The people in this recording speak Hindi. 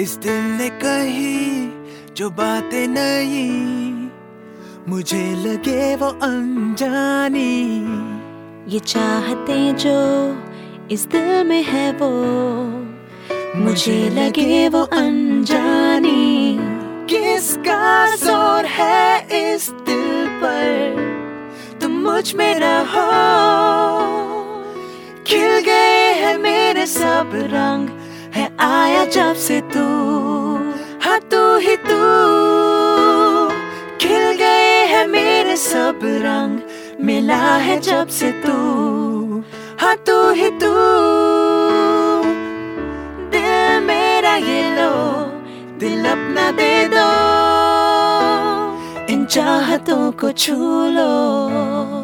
इस दिल ने कही जो बातें नहीं मुझे लगे वो अनजानी। ये चाहते जो इस दिल में है वो मुझे लगे वो अनजानी। किसका ज़ोर है इस दिल पर? तुम मुझमें रहो खिल गए हैं मेरे सब रंग। जब से तू हाँ तू ही तू, खिल गए हैं मेरे सब रंग, मिला है जब से तू हाँ तू ही तू। दिल मेरा ये लो, दिल अपना दे दो, इन चाहतों को छू लो।